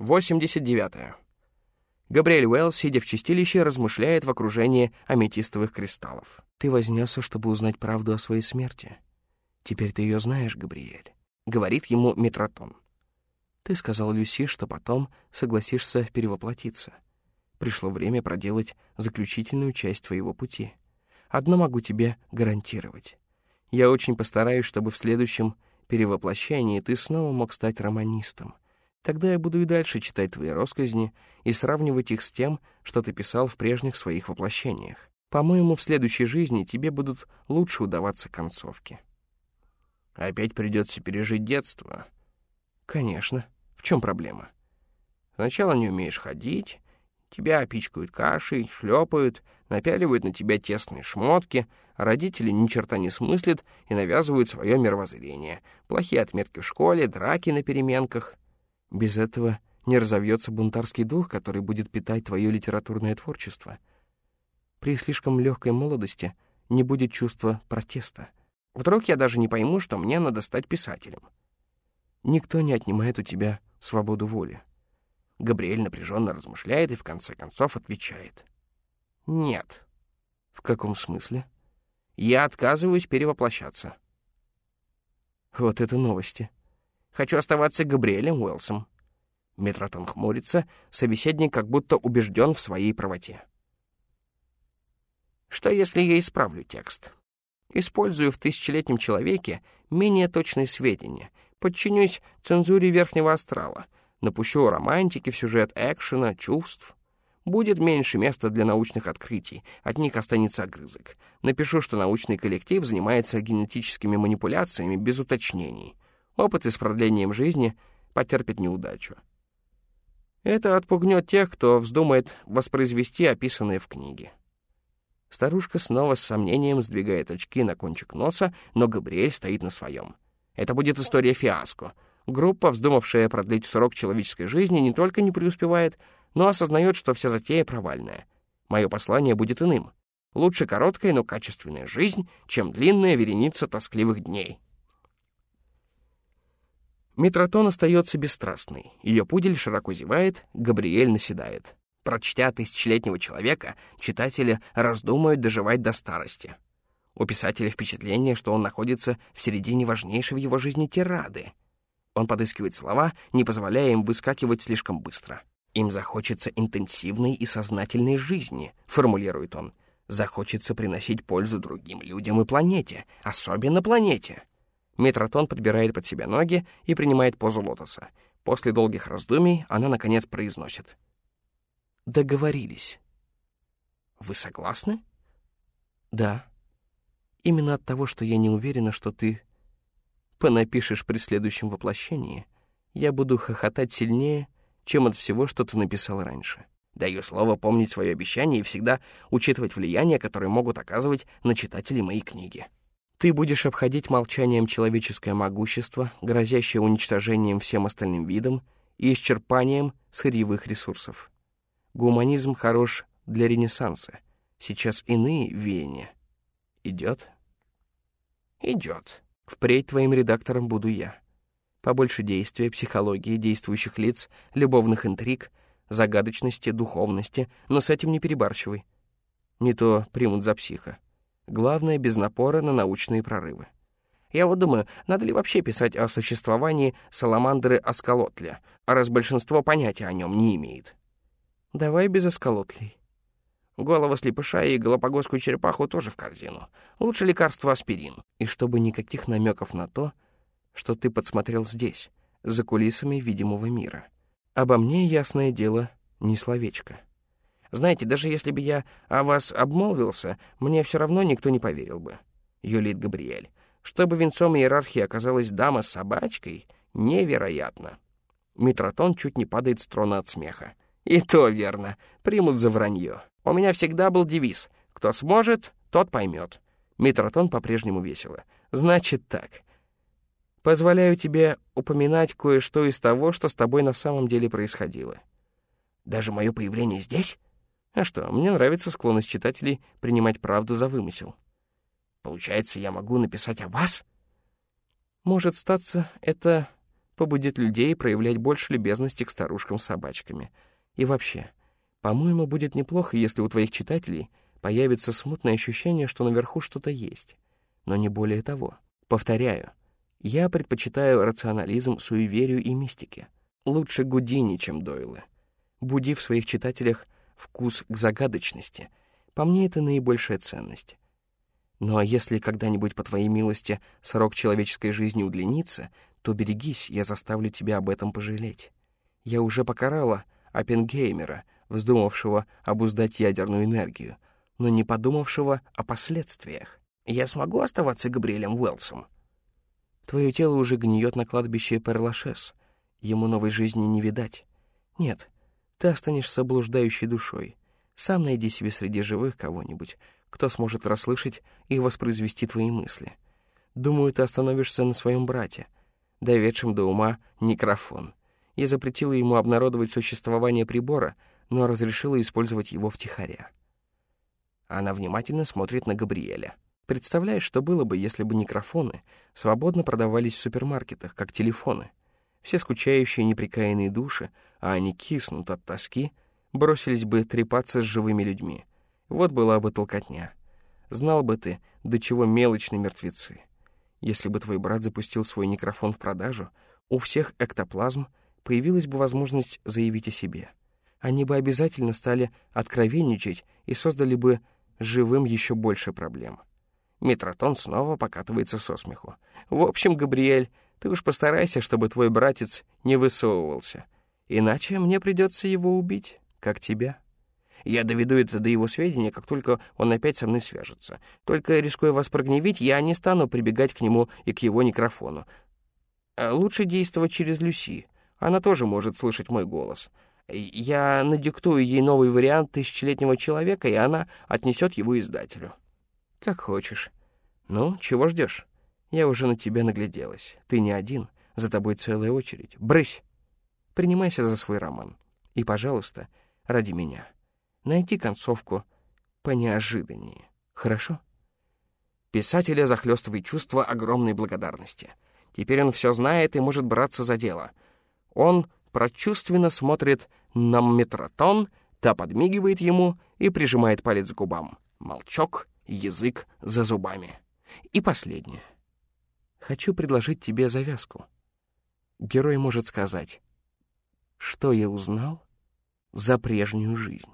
89. -е. Габриэль Уэлл, сидя в чистилище, размышляет в окружении аметистовых кристаллов. «Ты вознесся, чтобы узнать правду о своей смерти. Теперь ты ее знаешь, Габриэль», — говорит ему Метротон. «Ты сказал Люси, что потом согласишься перевоплотиться. Пришло время проделать заключительную часть твоего пути. Одно могу тебе гарантировать. Я очень постараюсь, чтобы в следующем перевоплощении ты снова мог стать романистом, Тогда я буду и дальше читать твои росказни и сравнивать их с тем, что ты писал в прежних своих воплощениях. По-моему, в следующей жизни тебе будут лучше удаваться концовки. Опять придется пережить детство. Конечно. В чем проблема? Сначала не умеешь ходить, тебя опичкают кашей, шлепают, напяливают на тебя тесные шмотки, а родители ни черта не смыслят и навязывают свое мировоззрение. Плохие отметки в школе, драки на переменках. Без этого не разовьется бунтарский дух, который будет питать твое литературное творчество. При слишком легкой молодости не будет чувства протеста. Вдруг я даже не пойму, что мне надо стать писателем. Никто не отнимает у тебя свободу воли. Габриэль напряженно размышляет и в конце концов отвечает. «Нет». «В каком смысле?» «Я отказываюсь перевоплощаться». Вот это новости. Хочу оставаться Габриэлем Уэлсом». Метротон хмурится, собеседник как будто убежден в своей правоте. Что, если я исправлю текст? Использую в «Тысячелетнем человеке» менее точные сведения, подчинюсь цензуре верхнего астрала, напущу романтики в сюжет экшена, чувств. Будет меньше места для научных открытий, от них останется огрызок. Напишу, что научный коллектив занимается генетическими манипуляциями без уточнений — опыты с продлением жизни потерпят неудачу. Это отпугнет тех, кто вздумает воспроизвести описанное в книге. Старушка снова с сомнением сдвигает очки на кончик носа, но Габриэль стоит на своем. Это будет история фиаско. Группа, вздумавшая продлить срок человеческой жизни, не только не преуспевает, но осознает, что вся затея провальная. Мое послание будет иным. Лучше короткая, но качественная жизнь, чем длинная вереница тоскливых дней. Метротон остается бесстрастный. Ее пудель широко зевает, Габриэль наседает. Прочтя тысячелетнего человека, читатели раздумают доживать до старости. У писателя впечатление, что он находится в середине важнейшей в его жизни тирады. Он подыскивает слова, не позволяя им выскакивать слишком быстро. «Им захочется интенсивной и сознательной жизни», — формулирует он. «Захочется приносить пользу другим людям и планете, особенно планете». Метротон подбирает под себя ноги и принимает позу лотоса. После долгих раздумий она, наконец, произносит. «Договорились». «Вы согласны?» «Да. Именно от того, что я не уверена, что ты понапишешь при следующем воплощении, я буду хохотать сильнее, чем от всего, что ты написал раньше. Даю слово помнить свое обещание и всегда учитывать влияние, которое могут оказывать на читателей моей книги». Ты будешь обходить молчанием человеческое могущество, грозящее уничтожением всем остальным видам и исчерпанием сырьевых ресурсов. Гуманизм хорош для Ренессанса. Сейчас иные веяния. Идет? Идет. Впредь твоим редактором буду я. Побольше действия, психологии, действующих лиц, любовных интриг, загадочности, духовности, но с этим не перебарщивай. Не то примут за психа. Главное, без напора на научные прорывы. Я вот думаю, надо ли вообще писать о существовании саламандры Аскалотля, а раз большинство понятия о нем не имеет. Давай без Аскалотлей. Голова слепыша и галапагосскую черепаху тоже в корзину. Лучше лекарство аспирин. И чтобы никаких намеков на то, что ты подсмотрел здесь, за кулисами видимого мира. Обо мне, ясное дело, не словечко. Знаете, даже если бы я о вас обмолвился, мне все равно никто не поверил бы. Юлит Габриэль. Чтобы венцом иерархии оказалась дама с собачкой, невероятно. Митротон чуть не падает с трона от смеха. И то верно, примут за вранье. У меня всегда был девиз «Кто сможет, тот поймет». Митротон по-прежнему весело. Значит так. Позволяю тебе упоминать кое-что из того, что с тобой на самом деле происходило. Даже мое появление здесь? А что, мне нравится склонность читателей принимать правду за вымысел. Получается, я могу написать о вас? Может статься, это побудит людей проявлять больше любезности к старушкам с собачками. И вообще, по-моему, будет неплохо, если у твоих читателей появится смутное ощущение, что наверху что-то есть. Но не более того. Повторяю, я предпочитаю рационализм, суеверию и мистике. Лучше Гудини, чем Дойлы. Буди в своих читателях вкус к загадочности. По мне, это наибольшая ценность. Ну а если когда-нибудь, по твоей милости, срок человеческой жизни удлинится, то берегись, я заставлю тебя об этом пожалеть. Я уже покарала Оппенгеймера, вздумавшего обуздать ядерную энергию, но не подумавшего о последствиях. Я смогу оставаться Габриэлем Уэллсом? Твое тело уже гниет на кладбище Перлашес. Ему новой жизни не видать. Нет, ты останешься блуждающей душой. Сам найди себе среди живых кого-нибудь, кто сможет расслышать и воспроизвести твои мысли. Думаю, ты остановишься на своем брате, доведшем до ума микрофон. Я запретила ему обнародовать существование прибора, но разрешила использовать его втихаря. Она внимательно смотрит на Габриэля. Представляешь, что было бы, если бы микрофоны свободно продавались в супермаркетах, как телефоны? Все скучающие неприкаянные души, а они киснут от тоски, бросились бы трепаться с живыми людьми. Вот была бы толкотня. Знал бы ты, до чего мелочны мертвецы. Если бы твой брат запустил свой микрофон в продажу, у всех эктоплазм появилась бы возможность заявить о себе. Они бы обязательно стали откровенничать и создали бы живым еще больше проблем. Метротон снова покатывается со смеху. «В общем, Габриэль, ты уж постарайся, чтобы твой братец не высовывался. Иначе мне придется его убить, как тебя». Я доведу это до его сведения, как только он опять со мной свяжется. Только, рискуя вас прогневить, я не стану прибегать к нему и к его микрофону. А лучше действовать через Люси. Она тоже может слышать мой голос. Я надиктую ей новый вариант тысячелетнего человека, и она отнесет его издателю. Как хочешь. Ну, чего ждешь? Я уже на тебя нагляделась. Ты не один, за тобой целая очередь. Брысь! Принимайся за свой роман. И, пожалуйста, ради меня найти концовку понеожиданнее. Хорошо? Писателя захлестывает чувство огромной благодарности. Теперь он все знает и может браться за дело. Он прочувственно смотрит на метротон, та подмигивает ему и прижимает палец к губам. Молчок, язык за зубами. И последнее. Хочу предложить тебе завязку. Герой может сказать, что я узнал за прежнюю жизнь.